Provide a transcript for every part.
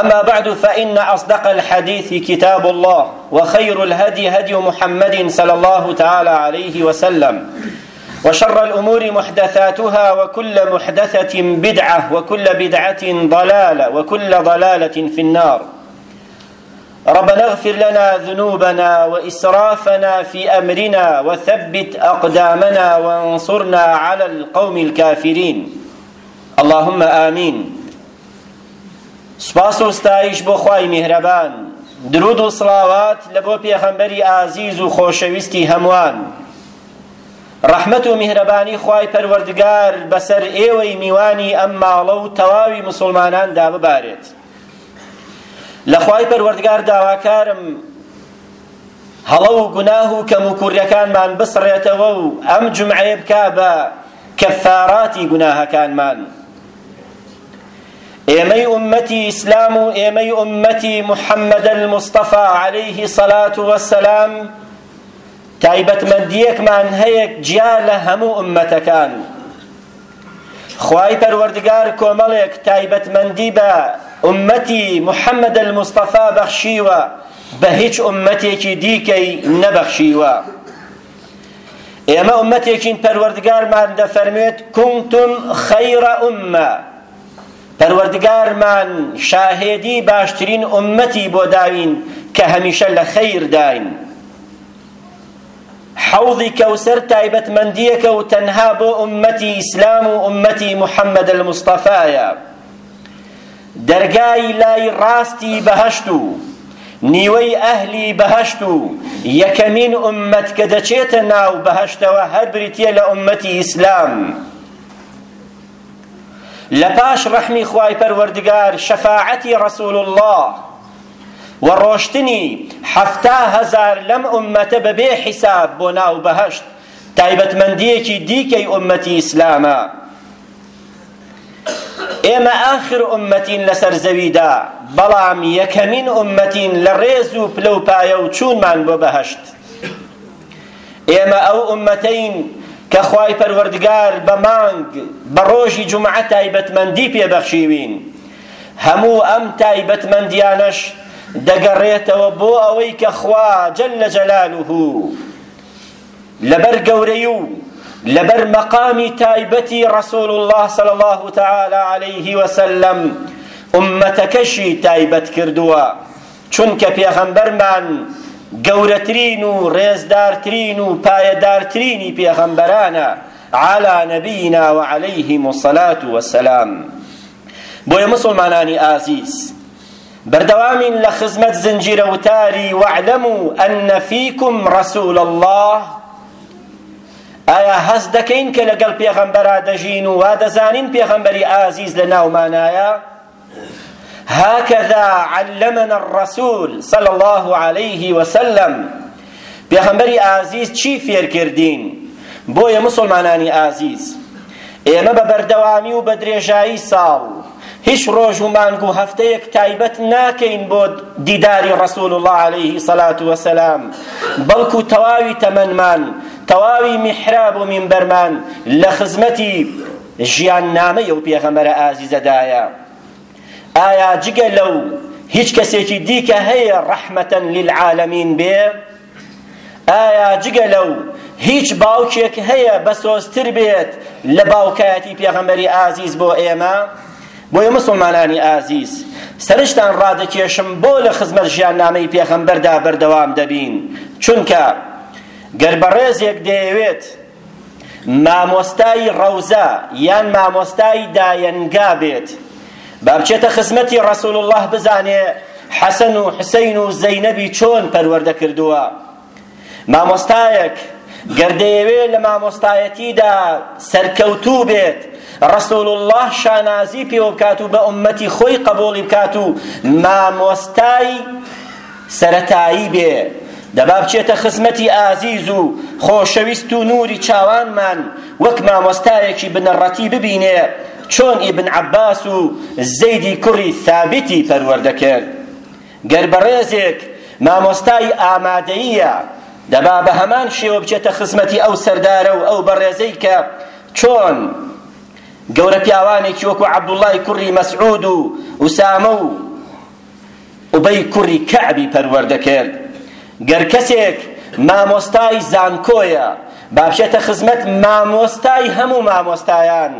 أما بعد فإن أصدق الحديث كتاب الله وخير الهدي هدي محمد صلى الله تعالى عليه وسلم وشر الأمور محدثاتها وكل محدثة بدعة وكل بدعة ضلالة وكل ضلالة في النار ربنا اغفر لنا ذنوبنا وإسرافنا في أمرنا وثبت أقدامنا وانصرنا على القوم الكافرين اللهم آمين سپاس و ستایش بۆ خوای میهرەبان درود و سڵاوات لە بۆ پێغەمبەری ئازیز و خۆشەویستی هەمووان ڕەحمەت و میهرەبانی خوای پەروەردگار بەسەر ئێوەی میوانی ئەم ماڵە و تەواوی مسلماناندا ببارێت لە خوای پەروەردگار داواکارم هەڵە و گوناه و کەم و کوردەکانمان بسڕێتەوە و ئەم جمعەیە بکا بە کەفاراتی گوناهەکانمان ئێمەی ئوممەتی ئیسلام و ئێمەی ئوممەتی محەممەدە المستەفا عەلەیه سەلات وەسەلام تایبەتمەندیەکمان هەیە جیا لە هەموو ئوممەتەکان خوای پەروەردگار کۆمەڵێک تایبەتمەندی بە ئوممەتی محەممەدە المستەفا بەخشیوە بە هیچ ئوممەتێکی دیکەی نەبەخشیوە ئێمە ئومەتێکین پەروەردگارمان دەفەرمێت کنتم خەیرە ئومە پەروەردگارمان شاهێدی باشترین ئومەتی بۆ داوین کە هەمیشە لە خەیر داین حەوضی کەوسەر تایبەتمەندیەکە و تەنها بۆ ئومەتی ئیسلام و ئومەتی محەممەد المستەفایە دەرگای لای ڕاستی بەهەشت و نیوەی ئەهلی بەهەشت و یەکەمین ئوممەت کە دەچێتە ناو بەهەشتەوە هەر بریتیە لە ئوممەتی ئیسلام لە پاش ڕەحمی خوای پەروەردگار شەفاعەتی ڕەسول الله و ڕۆشتنی حەفتا هەزار لەم ئوممەتە بەبێ حیساب بۆ ناو بەهەشت تایبەتمەندیەکی دیکەی ئوممەتی ئیسلامە ئێمە ئاخر ئوممەتین لەسەر زەویدا بەڵام یەکەمین ئوممەتین لە ڕێز و پلە و پایە و چوونمان بۆ بەهەشت ئێمە ئەو ئوممەتەین کە خوای پەروەردگار بە مانگ بە ڕۆژی جومعە تایبەتمەندی پێبەخشیوین هەموو ئەم تایبەتمەندیانەش دەگەڕێتەوە بۆ ئەوەی کە خوا جل جلاله لەبەر گەورەی و لەبەر مەقامی تایبەتی ڕەسول اللە صلی اللە تعالی علیه وسلم ئوممەتەکەشی تایبەت کردووە چونکە پێغەمبەرمان گەورەترین و ڕێزدارترین و پایەدارترینی پێغەمبەرانە علا نبینا و علیهم الصلاة والسلام بۆیە مسلمانانی ئازیز بەردەوامین لە خزمەت زنجیرە وتاری وەعلەمو ئەن فیکم رەسول اللە ئایا هەست دەکەین کە لەگەڵ پێغەمبەرا دەژین و وا دەزانین پێغەمبەری ئازیز لە ناومانایە هكذا علمنا الرسول صلى الله عليه وسلم پێخەمبەری ئازیز چی فێرکردین بۆیە مسوڵمانانی ئازیز ئێمە بە بەردەوامی و بە درێژایی ساڵ هیچ ڕۆژ و مانگ و هەفتەیەک تایبەت ناکەین بۆ دیداری ڕسول الله عليه صلاة وسلام بەڵکو تەواوی تەمەنمان تەواوی میحراب و مینبەرمان لە خزمەتی ژیان نامەی ئەو پێغەمبەرە ئازیزەدایە ئایا جگە لەو هیچ کەسێکی دیکە هەیە ڕەحمەتەن للعالمین بێ ئایا جگە لەو هیچ باوکێک هەیە بەسۆزتر بێت لە باوکایەتی پێغەمبەری ئازیز بۆ ئێمە بۆیە مسلمانانی ئازیز سەرشتان ڕادەکێشم بۆ لە خزمەت ژیاننامەی پێغەمبەردا بەردەوام دەبین چونکە گەر بەڕێزێک دەیەوێت مامۆستای ڕەوزە یان مامۆستای دایەنگا بێت با بچێتە خزمەتی ڕەسول الله بزانێ حەسەن و حسین و زەینەبی چۆن پەروەردە کردووە مامۆستایەک گەر دەیەوێ لە مامۆستایەتیدا سەرکەوتوو بێت ڕسول الله شانازی پێوە بکات و بە ئومەتی خۆی قبوڵی بکات و مامۆستای سەرەتایی بێ، دەبا بچێتە خزمەتی ئازیز و خۆشەویست و نووری چاوانمان وەک مامۆستایەکی بنەڕەتی ببینێ، چۆن ئیبن عەباس و زەیدی کوڕی ثابتی پەروەردە کرد. گەر بەڕێزێک مامۆستای ئامادەییە، دەبا بە هەمان شێوە بچێتە خزمەتی ئەو سەردارە و ئەو بەڕێزەی کە چۆن گەورەپیاوانێکی وەکوو عەبدوڵڵای کوڕی مەسعوود و ئوسامە و ئوبەی کوڕی کەعبی پەروەردە کرد گەر کەسێک مامۆستای زانکۆیە با بچێتە خزمەت مامۆستای هەموو مامۆستایان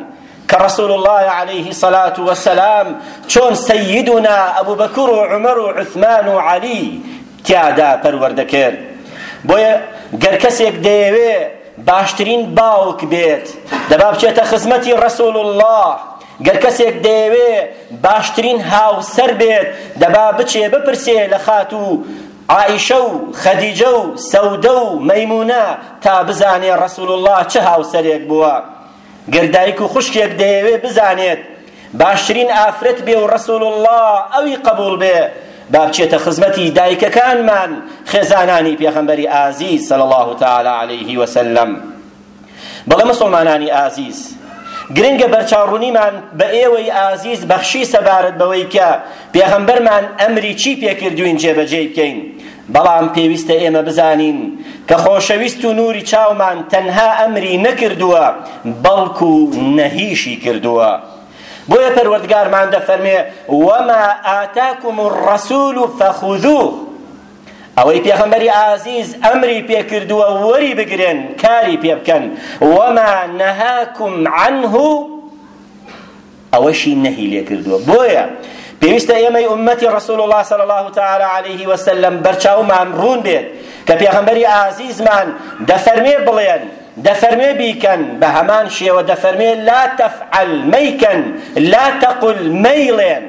کە رسول الله عليه صلاة وسلام چۆن سیدنا ابو بکر و عمر و عثمان و علی تیادا پەروەردە کرد بۆیە گەر کەسێک دەیەوێ باشترین باوک بێت دەبا بچێتە خزمەتی رسول الله گەر کەسێک دەیەوێ باشترین هاوسەر بێت دەبا بچێ بپرسێ لە خاتوو عائیشە و خەدیجە و سەودە و مەیمونە تا بزانێ ڕەسول اللە چ هاوسەرێک بووە گەر دایک و خوشکێک دەیەوێ بزانێت باشترین ئافرەت بێ و ڕەسول اللە ئەوی قبول بێ با بچێتە خزمەتی دایکەکانمان خێزانانی پێغەمبەری ئازیز صلی الله تعالی علیه وسلم بەڵێ مسوڵمانانی ئازیز گرنگە بەرچاوڕونیمان بە ئێوەی ئازیز بەخشی سەبارەت بەوەی کە پێغەمبەرمان ئەمری چی پێکردوین جێبەجێی بکەین بەڵام پێویستە ئێمە بزانین کە خۆشەویست و نوری چاومان تەنها ئەمری نەکردووە بەڵکو نەهیشی کردووە بۆیە پەروەردگارمان دەفەرمێ وما آتاكم الرسول فخذوه ئەوەی پێغەمبەری ئازیز ئەمری پێکردووە وەری بگرن کاری پێ بکەن وما نهاکم عنه ئەوەشی نەهی لێ کردووە بۆیە پێویستە ئێمەی ئومەتی ڕسول الله صلی الله تعالی عليه وسلم بەرچاومان ڕوون بێت کە پێغەمبەری ئازیزمان دەفەرمێ بڵێن دەفەرمێ بیکەن بە هەمان شێوە دەفەرمێ لا تفعل مەیکەن لا تقل مەیڵێن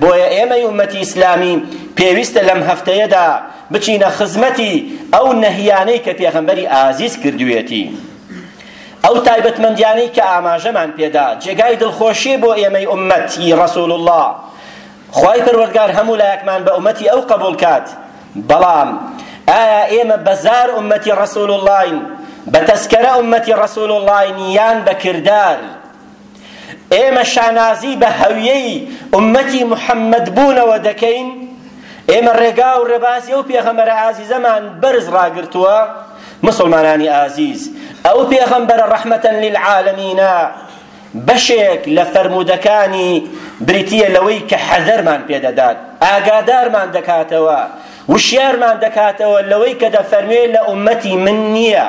بۆیە ئێمەی ئومەتی ئیسلامی پێویستە لەم هەفتەیەدا بچینە خزمەتی ئەو نەهیانەی کە پێغەمبەری ئازیز کردوێتی ئەو تایبەتمەندیانەی کە ئاماژەمان پێدا جێگای دڵخۆشی بۆ ئێمەی ئومەتی ڕسول الله خوای پەروەردگار هەموو لایەکمان بە ئومەتی ئەو قبول کات بەڵام ئایا ئێمە بەزار ئومەتی ڕسول اللهین بە تەسکەرە ئومەتی ڕسول اللهین یان بە کردار ئێمە شانازی بە هەویەی ئومەتی محەممەد بوونەوە دەکەین ئێمە ڕێگا و ڕێبازی ئەو پێغەمبەرە ئازیزەمان بەرز ڕاگرتووە مسلمانانی ئازیز ئەو پێغەمبەرە ڕەحمەتەن للعالەمینە بەشێک لە فەرموودەکانی بریتیە لەوەی کە حەزەرمان پێدەدات ئاگادارمان دەکاتەوە وشیارمان دەکاتەوە لەوەی کە دەفەرموێ لە ئومەتی من نییە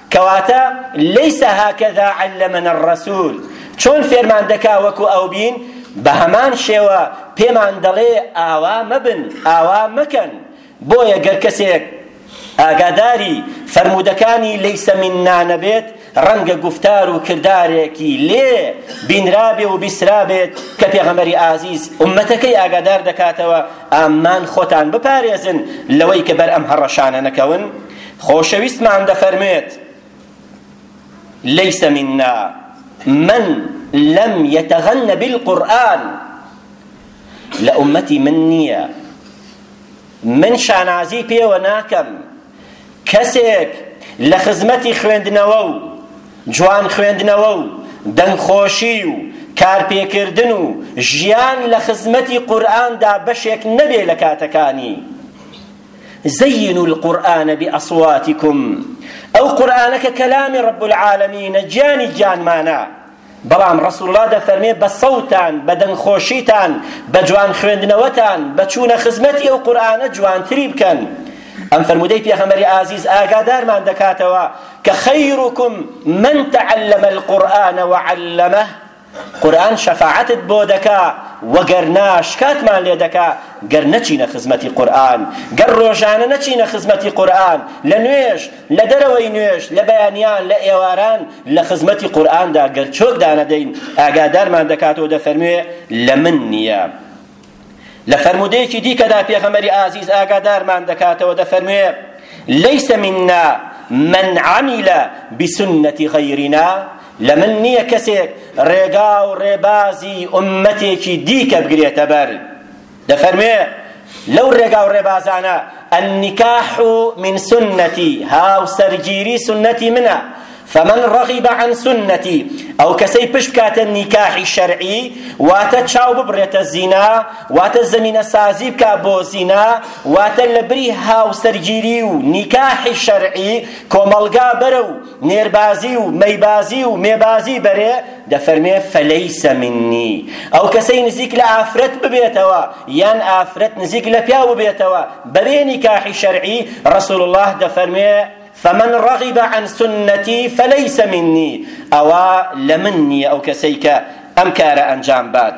کەواتە لیس هکذا علمنا الرسول چۆن فێرمان دەکا وەکو ئەو بین بە هەمان شێوە پێمان دەڵێ ئاوا مەبن ئاوا مەکەن بۆیە گەر کەسێک ئاگاداری فەرموودەکانی لەیسە مننا نەبێت ڕەنگە گفتار و کردارێکی لێ بینرابێ و بیسرابێت کە پێغەمبەری ئازیز ئومەتەکەی ئاگادار دەکاتەوە ئامان خۆتان بپارێزن لەوەی کە بەر ئەم هەڕەشانە نەکەون خۆشەویستمان دەفەرموێت ليس منا من لم يتغن بالقرآن لە ئومەتی من نییە من شانازی پێوە ناکەم کەسێک لە خزمەتی خوێندنەوە و جوان خوێندنەوە و دەنگخۆشی و کارپێکردن و ژیان لە خزمەتی قورئاندا بەشێک نەبێ لە کاتەکانی زینوا القرآن بأصواتکم ئەو قورئانە کە کەلامی رب العالمینە گیانی گیانمانە بەڵام ڕەسوڵ اللە دەفەرمێ بە سەوتان بە دەنگ خۆشیتان بە جوان خوێندنەوەتان بە چوونە خزمەتی ئەو قورئانە جوانتری بکەن ئەم فەرموودەی پێغەمبەری ئازیز ئاگادارمان دەکاتەوە کە خەیرکم من تعلم القرآن وعلمه قورآن شەفاعەتت بۆ دەکا وەگەر ناشکاتمان لێ دەکا گەر نەچینە خزمەتی قورآن گەر ڕۆژانە نەچینە خزمەتی قورآن لە نوێش لە دەرەوەی نوێژ، لە بەیانیان، لە ئێواران، لە خزمەتی قورئاندا گەر چۆک دانەدەین، ئاگادارمان دەکاتەوە دەفەرموێ، لە من نییە. لە فەرموودەیەکی دیکەدا پێغەمبەری ئازیز ئاگادارمان دەکاتەوە دەفەرموێ، لەیس منا من عمل بسنة غیرنا لە من نییە کەسێک ڕێگا و ڕێبازی ئوممەتێکی دیکە بگرێتە بەر. دەفەرموێ، لەو ڕێگا و ڕێبازانە، النکاح من سنتی، هاوسەرگیری سوننەتی منە، فمن رغب عن سنتی، ئەو کەسەی پشت بکاتە نیکاحی شەرعی، واتە چاو ببڕێتە زینا، واتە زەمینە سازی بکا بۆ زینا، واتە لەبری هاوسەرگیری و نیکاحی شەرعی کۆمەڵگا بەرەو نێربازی و مەیبازی و مێبازی بەرێ دەفەرمێ فەلەیس منی ئەو کەسەی نزیک لە ئافرەت ببێتەوە یان ئافرەت نزیک لە پیاو ببێتەوە بەبێ نیکاحی شەرعی رسول الله دەفەرمێ فمن رغب عن سنتي فليس مني ئەوە لە من نییە ئەو کەسەی کە ئەم کارە ئەنجام بات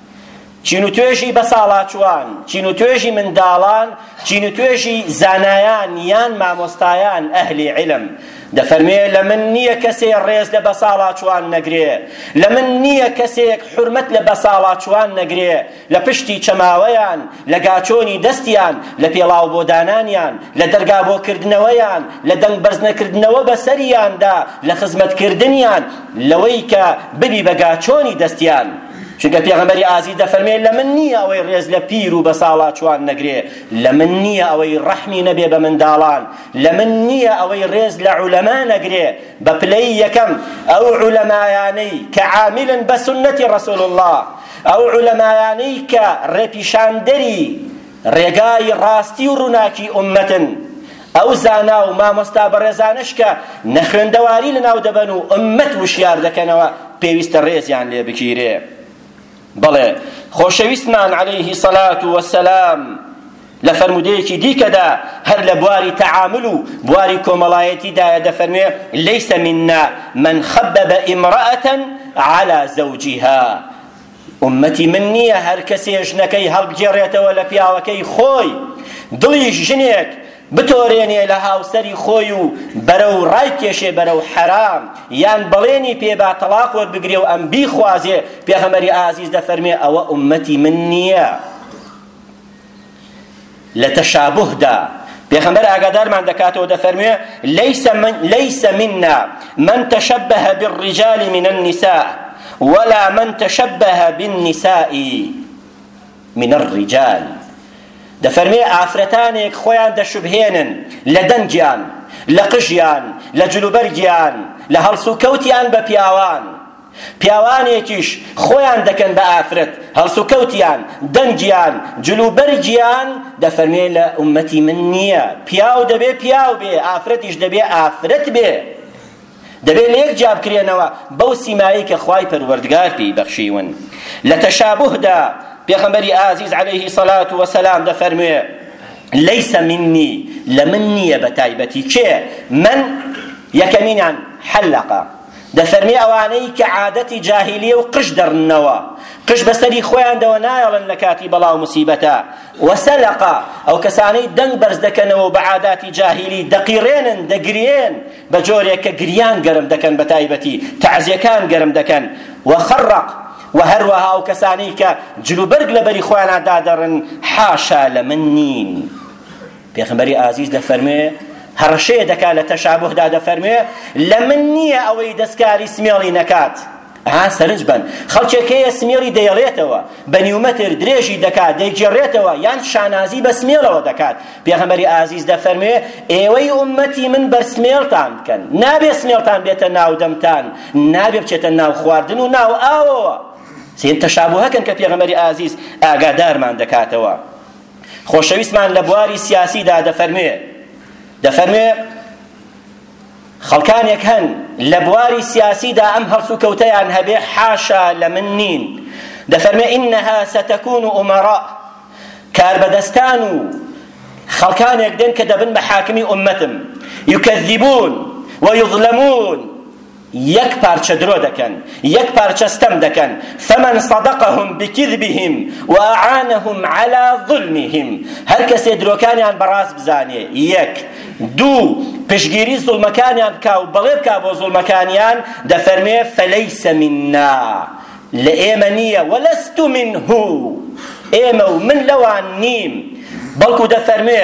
چین و توێژی بەساڵاچووان، چین و توێژی منداڵان، چین و توێژی زانایان یان مامۆستایان ئەهلی عیلم دەفەرموێ لە من نییە کەسێ ڕێز لە بەساڵاچووان نەگرێ، لە من نییە کەسێک حورمەت لە بەساڵاچووان نەگرێ، لە پشتی چەماوەیان، لە گاچۆنی دەستیان، لە پێڵاو بۆ دانانیان، لە دەرگا بۆ کردنەوەیان، لە دەنگ بەرز نەکردنەوە بە سەریاندا، لە خزمەتکردنیان، لەوەی کە ببی بە گاچۆنی دەستیان. چونکە پێغەمبەری ئازیز دەفەرمێ لە من نییە ئەوەی ڕێز لە پیر و بەساڵاچوان نەگرێ لە من نییە ئەوەی ڕەحمی نەبێ بە منداڵان لە من نییە ئەوەی ڕێز لە عولەما نەگرێ بە پلەی یەکەم ئەو عولەمایانەی کە عاملن بە سنەتی ڕەسول الله ئەو عولەمایانەی کە ڕێپیشاندەری ڕێگای ڕاستی و ڕووناکی ئوممەتن، ئەو زانا و مامۆستا بەڕێزانەش کە نەخوێندەواری لەناو دەبەن و ئوممەت وشیار دەکەنەوە پێویستە ڕێزیان لێ بگیرێ. بەڵێ خۆشەویستمان عەلەیه سەلات و سەلام لە فەرموودەیەکی دیکەدا هەر لە بواری تەعامول و بواری کۆمەڵایەتیدایە دەفەرموێ لیس منا من خبب امرأة علی زوجها ئوممەتی من نییە هەر کەسێ ژنەکەی هەڵبگێڕێتەوە لە پیاوەکەی خۆی دڵیش ژنێک بتۆرێنێ لە هاوسەری خۆی و بەرە و ڕای کێشێ بەرە و حەرام یان بەڵێنی پێ با تەڵاق وەربگرێ و ئەم بیخوازێ پێغەمەری ئازیز دەفەرمێ ئەوە ئومەتی من نییە لە تەشابوهدا پێغەمبەر ئاگادارمان دەکاتەوە دەفەرموێ لەیس من لەیس منا من تشبه بالرجال من النساء ولا من تشبه بالنساء من الرجال دەفەرمێ ئافرەتانێک خۆیان دەشبهێنن لە دەنگیان لە قژیان لە جلوبەرگیان لە هەڵسوکەوتیان بە پیاوان پیاوانێکیش خۆیان دەکەن بە ئافرەت، هەڵسوکەوتیان، دەنگیان، جلوبەرگیان، دەفەرموێ لە ئوممەتی من نییە، پیاو دەبێ پیاو بێ، ئافرەتیش دەبێ ئافرەت بێ، دەبێ لە یەک جیابکرێنەوە بەو سیمایەی کە خوای پەروەردگار پێی بەخشیون. لە تەشابوهدا پێغەمبەری ئازیز علیه صلوة و سلام دەفەرموێ، لیس منی، لە من نییە بەتایبەتی، کێ؟ من، یەکەمینیان، حلقە، دەفەرمێ ئەوانەی کە عادەتی جاهیلیە و قژ دەڕننەوە قژ بەسەری خۆیان دەوە نایەڵن لە کاتی بەڵا و مسیبەتە وەسەلەقە ئەو کەسانەی دەنگ بەرز دەکەنەوە و بە عاداتی جاهیلی دەقیڕێنن دەگرێن بە جۆرێک کە گریان گەرم دەکەن بە تایبەتی تەعزیەکان گەرم دەکەن وەخەڕق و هەروەها ئەو کەسانەی کە جلوبەرگ لەبەری خۆیانە دادەڕن حاشا لە من نین پێخمبەری ئازیز دەفەرموێ هەڕەشەیە دەکا لە تەشابهدا دەفەرموێ لە من نییە ئەوەی دەستکاری سمێڵی نەکات ها سەرنج بن خەڵکێک هەیە سمێڵی دەیەڵێتەوە بە نیومەتر درێژی دەکات دەیگێڕێتەوە یان شانازی بە سمێڵەوە دەکات پێغەمبەری ئازیز دەفەرموێ ئێوەی ئومەتی من بەر سمێڵتان بکەن نابێ سمێڵتان بێتە ناو دەمتان نابێ بچێتە ناو خواردن و ناو ئاوەوە سێن تەشابوهەکەن کە پێغەمبەری ئازیز ئاگادارمان دەکاتەوە خۆشەویستمان لە بواری سیاسیدا دەفەرموێ دەفەرموێ خەڵکانێک هەن لە بواری سیاسیدا ئەم هەڵس و کەوتەیان هەبێ حاشا لە من نین دەفەرمێ ئینەها ستەکون و ئومەڕا کاربەدەستان و خەڵکانێک دێن کە دەبن بە حاکمی ئومەتم یکەذبون ویظلمون یەک پارچە درۆ دەکەن یەک پارچە ستەم دەکەن فمن صدقهم بكذبهم واعانهم على ظلمهم هەر کەسێ درۆکانیان بەڕاست بزانێ یەک دوو پشگیری زوڵمەکانیان بکا و بەڵێ بکا بۆ زوڵمەکانیان دەفەرمێ فليس منا لە ئێمە نییە ولست منه ئێمە و من لەوان نیم بەڵکو دەفەرمێ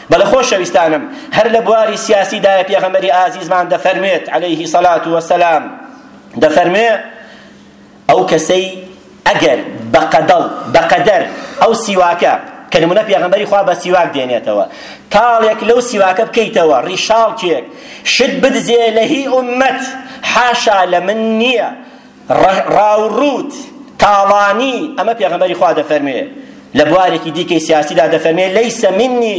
بەڵێ خۆشەویستانم هەر لە بواری سیاسیدایە پێغەمبەری ئازیزمان دەفەرموێت عەلەیه سەلات وەسەلام دەفەرموێ ئەو کەسەی ئەگەر بەقەدەڵ بەقەدەر ئەو سیواکە کە نمونە پێغەمبەری خوا بە سیواک دێنێتەوە تاڵێک لەو سیواکە بکەیتەوە ڕیشاڵکێک شت بدزێ لە هی ئومەت حاشا لە من نییە ڕاوڕووت تاڵانی، ئەمە پێغەمبەری خوا دەفەرموێ لە بوارێکی دیکەی سیاسیدا دەفەرمێ لەیس منی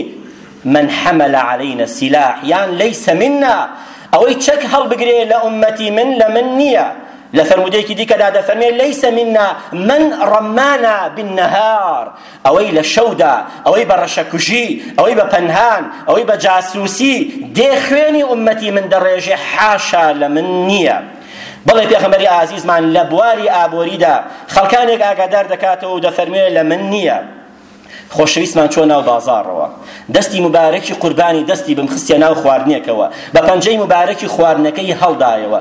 من حمل علينا السلاح یان لەیس منا ئەوەی چەک هەڵبگرێ لە ئومەتی من لە من نییە لە فەرمودەیەکی دیکەدا دەفەرمێ لەیس منا من رمانا بالنهار ئەوەی لە شەودا، ئەوەی بە ڕەشەکوژی، ئەوەی بە پەنهان، ئەوەی بە جاسووسی دێ خوێنی ئوممەتی من دەڕێژێ حاشا لە من نییە. بەڵی پێخەمبەری ئازیزمان لە بواری ئابۆریدا خەڵکانێک ئاگادار دەکاتەوە و دەفەرموێ لە من نییە. خۆشەویستمان چووە ناو بازاڕەوە دەستی مبارەکی قوربانی دەستی بم خستیە ناو خواردنێکەوە بە پەنجەی مبارەکی خواردنەکەی هەڵدایەوە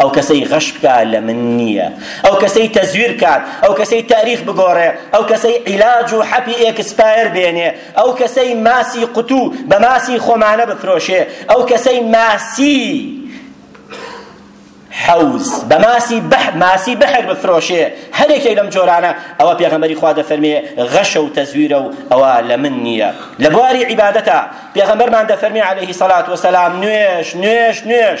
ئەو کەسەی غەش بکا لە من نییە ئەو کەسەی تەزویر کات ئەو کەسەی تاریخ بگۆڕێ ئەو کەسەی عیلاج و حەپی ئێکسپایر بێنێ ئەو کەسەی ماسی قوتو بە ماسی خۆمانە بفرۆشێ ئەو کەسەی ماسی حوز بە ماسی بح ماسی بحر بفرۆشێ هەر یەکێک لەم جۆرانە ئەوە پێغەمبەری خوا دەفەرمێ غەشە و تەزویرە و ئەوە لە من نییە لە بواری عیبادەتە پێغەمبەرمان دەفەرمێ عەلەیهی سەڵات وەسەلام نوێژ نوێژ نوێژ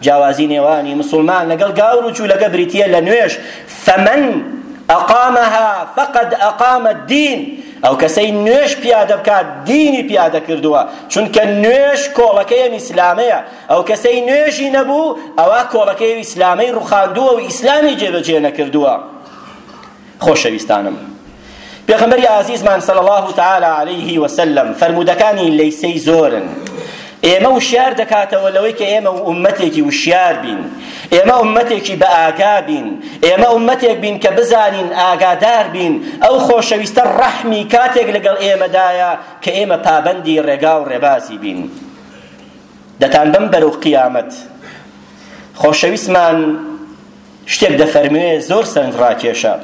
جیاوازی نێوانی مسوڵمان لەگەڵ گاور و چولەکە بریتییە لە نوێژ فمن ئەقامەها فقد ئەقام الدین ئەو کەسەی نوێژ پیادە بکات دینی پیادە کردووە چونکە نوێژ کۆڵەکەی ئەم ئیسلامەیە ئەو کەسەی نوێژی نەبوو ئەوە کۆڵەکەی ئیسلامەی ڕوخاندووە و ئیسلامی جێبەجێ نەکردووە خۆشەویستانم پێغەمبەری ئازیزمان صلی الله تعالی علیه و سلم فەرموودەکانی لەیسەی زۆرن ئێمە وشیار دەکاتەوە لەوەی کە ئێمە ئومەتێکی وشیار بین ئێمە ئومەتێکی بە ئاگا بین ئێمە ئومەتێک بین کە بزانین ئاگادار بین ئەو خۆشەویستە ڕەحمی کاتێک لەگەڵ ئێمەدایە کە ئێمە پابەندی ڕێگا و ڕێبازی بین دەتان بەم بەرەو قیامەت خۆشەویستمان شتێک دەفەرموێ زۆر سەرنج ڕاکێشە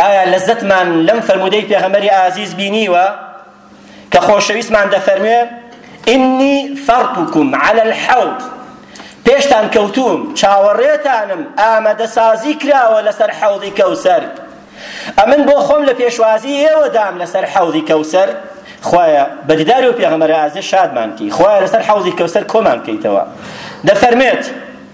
ئایا لەزەتمان لەم فەرمودەی پێغەمبەری ئازیز بینیوە کە خۆشەویستمان دەفەرموێ ئینی فەرتکم عەلە الحەوت پێشتان کەوتوم چاوەڕێتانم ئامادەسازی کراوە لەسەر حەوضی کەوسەر ئەمن بۆ خۆم لە پێشوازی ئێوە دام لەسەر حەوضی کەوسەر خوایە بە دیداری و پێغەمبەر ئازیز شادمان کی خوایە لەسەر حەوضی کەوسەر کۆمان کەیتەوە دەفەرمێت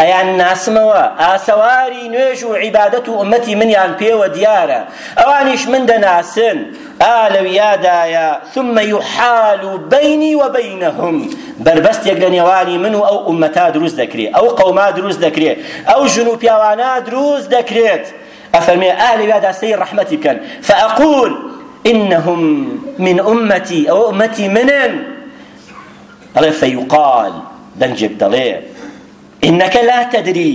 ئەیان ناسمەوە ئاسەواری نوێژ و عیبادەت و ئومەتی منیان پێوە دیارە ئەوانیش من دەناسن ئا لەو یادایە ثم يحال بيني وبينهم بەربەستێک لە نێوانی من و ئەو ئومەتا دروست دەکرێت ئەو قەوما دروست دەکرێت ئەو ژن و پیاوانە دروست دەکرێت ئەفەرمێ ئا لەو یادا سەیر ڕەحمەتی بکەن فأقول إنهم من أمتي أو أمتي منن ئەڵێ فیقال دەنگێک دەڵێ انک لا تدری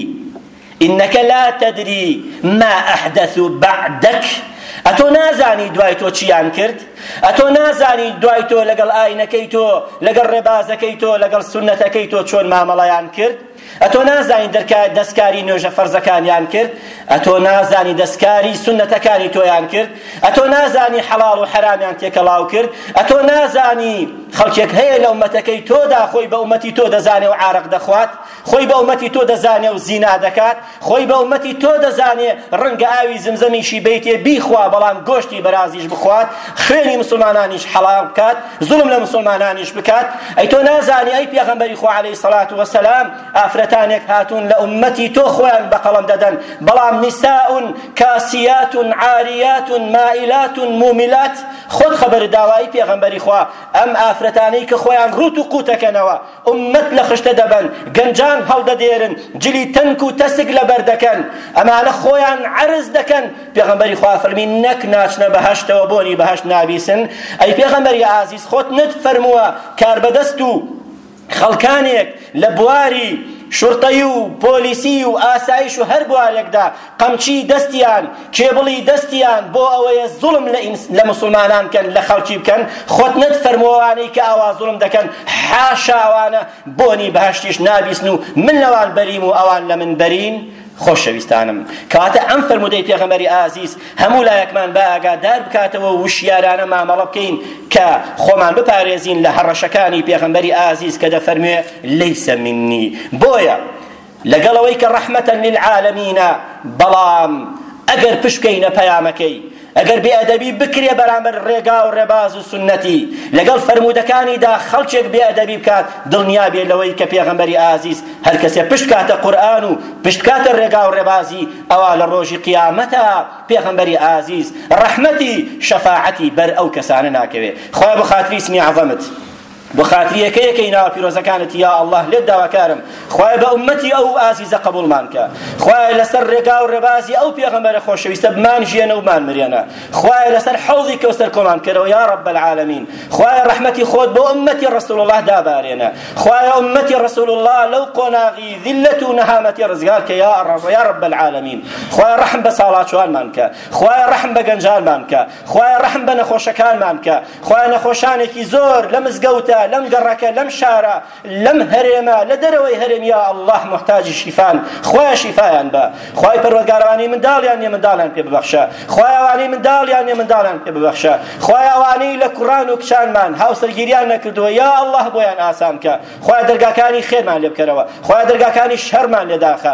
انک لا تدری ما احدث بعدک ئەتۆ نازانی دوای تۆ چیان کرد ئەتۆ نازانی دوای تۆ لەگەڵ ئاینەکەی تۆ لەگەڵ ڕێبازەکەی تۆ لەگەڵ سنەتەکەی تۆ چۆن مامەڵەیان کرد ئەتۆ نازانی دەستکاری نوێژە فەرزەکانیان کرد ئەتۆ نازانی دەستکاری سنەتەکانی تۆیان کرد ئەتۆ نازانی حەڵاڵ و حەرامیان تێکەڵاو کرد ئەتۆ نازانی خەڵکێک هەیە لە ئومەتەکەی تۆدا خۆی بە ئومەتی تۆ دەزانێ و عارەق دەخوات خۆی بە ئومەتی تۆ دەزانێ و زینا دەکات خۆی بە ئومەتی تۆ دەزانێ ڕەنگە ئاوی زمزەمیشی بیتێ بیخوا بەڵام گۆشتی بەرازیش بخوات خوێنی مسلمانانیش حەڵال بکات زوڵم لە مسلمانانیش بکات ئەی تۆ نازانی ئەی پێغەمبەری خوا عەلەیهی سەڵات وەسەلام ئافرەتانێک هاتوون لە ئومەتی تۆ خۆیان بە قەڵەم دەدەن بەڵام نیساون کاسیاتون عاریاتون مائیلاتون مومیلات خۆت خەبەر داوای پێغەمبەری خوا ئەم ئافرەتانەی کە خۆیان ڕوت و قوتەکەنەوە ئوممەت لە خشتە دەبەن گەنجان هەڵدەدێرن جلی تەنک و تەسک لەبەر دەکەن ئەمانە خۆیان عەرز دەکەن پێغەمبەری خوا فەرمی نەک ناچنە بەهەشتەوە بۆنی بەهەشت نابیسن ئەی پێغەمبەری ئازیز خۆت نەت فەرمووە کاربەدەست و خەڵکانێک لە بواری شورتەی و پۆلیسی و ئاسایش و هەر بوارێکدا قەمچی دەستیان کێبڵی دەستیان بۆ ئەوەیە زوڵم لە مسلمانان بکەن لە خەڵکی بکەن خۆت نەت فەرمۆوانەی کە ئاوا زوڵم دەکەن حاشا ئەوانە بۆنی بەهشتیش نابیسن و من لەوان بەریم و ئەوان لە من بەرین خۆشەویستانم کەواتە ئەم فەرمودەی پێغەمەری ئازیز هەموو لایەکمان بە ئاگادار بکاتەوە وشیارانە مامەڵە بکەین کە خۆمان بپارێزین لە هەڕەشەکانی پێغەمبەری ئازیز کە دەفەرموێ لەیسە منی بۆیە لەگەڵ ئەوەی کە ڕەحمەتە للعالەمینە بەڵام ئەگەر پشکەینە پەیامەکەی ئەگەر بێئەدەبی بکرێ بەرامبەر ڕێگا و ڕێباز و سنەتی لەگەڵ فەرموودەکانیدا خەڵکێک بێئەدەبی بکات دڵنیا بێ لەوەی کە پێغەمبەری ئازیز هەر کەسێ پشت کاتە قورئان و پشت کاتە ڕێگا و ڕێبازی ئەوا لە ڕۆژی قیامەتە پێغەمبەری ئازیز ڕەحمەتی شەفاعەتی بەر ئەو کەسانە ناکەوێ خوای بۆ خاتری اسمی عەظەمت بۆ خاتری یەکە یەکەی ناوە پیرۆزەکانت یا اللە لێت داواکارم خوایە بە ئوممەتی ئەو ئازیزە قبوڵمان کە خوایە لەسەر ڕێگا و ڕێبازی ئەو پێغەمبەرە خۆشەویستە بمان ژیێنە و بمان مرێنە خوایە لەسەر حەوضی کەوسەر کۆمان کەرەوە یا رب العالمین خوایە ڕەحمەتی خۆت بۆ ئوممەتی ڕسول الله دابارێنە خوایە ئوممەتی ڕسول الله لەو قۆناغی ذلت و نەهامەتی ڕزگار کە یا رب یا رب العالمین خوایە ڕەحم بە ساڵاچوانمان کە خوایە ڕەحم بە گەنجانمان کە خوایە ڕەحم بە نەخۆشەکانمان بکە خوایە نەخۆشانێکی زۆر لە مزگەوتە لەم گەڕەکە لەم شارە لەم هەرێمە لە دەرەوەی هەرێم یا الله محتاجی شیفان خوایە شیفایان بە خوای پەروەردگارەوانی منداڵیان نیە منداڵیان پێ ببەخشە خوایە وانی منداڵیان نیە منداڵیان پێ ببەخشە خوایە وانی لە کوڕان و کچانمان هاوسەرگیریان نەکردووە یا الله بۆیان ئاسان کە خوایە دەرگاکانی خێرمان لێ بکەرەوە خوایە دەرگاکانی شەرمان لێ داخە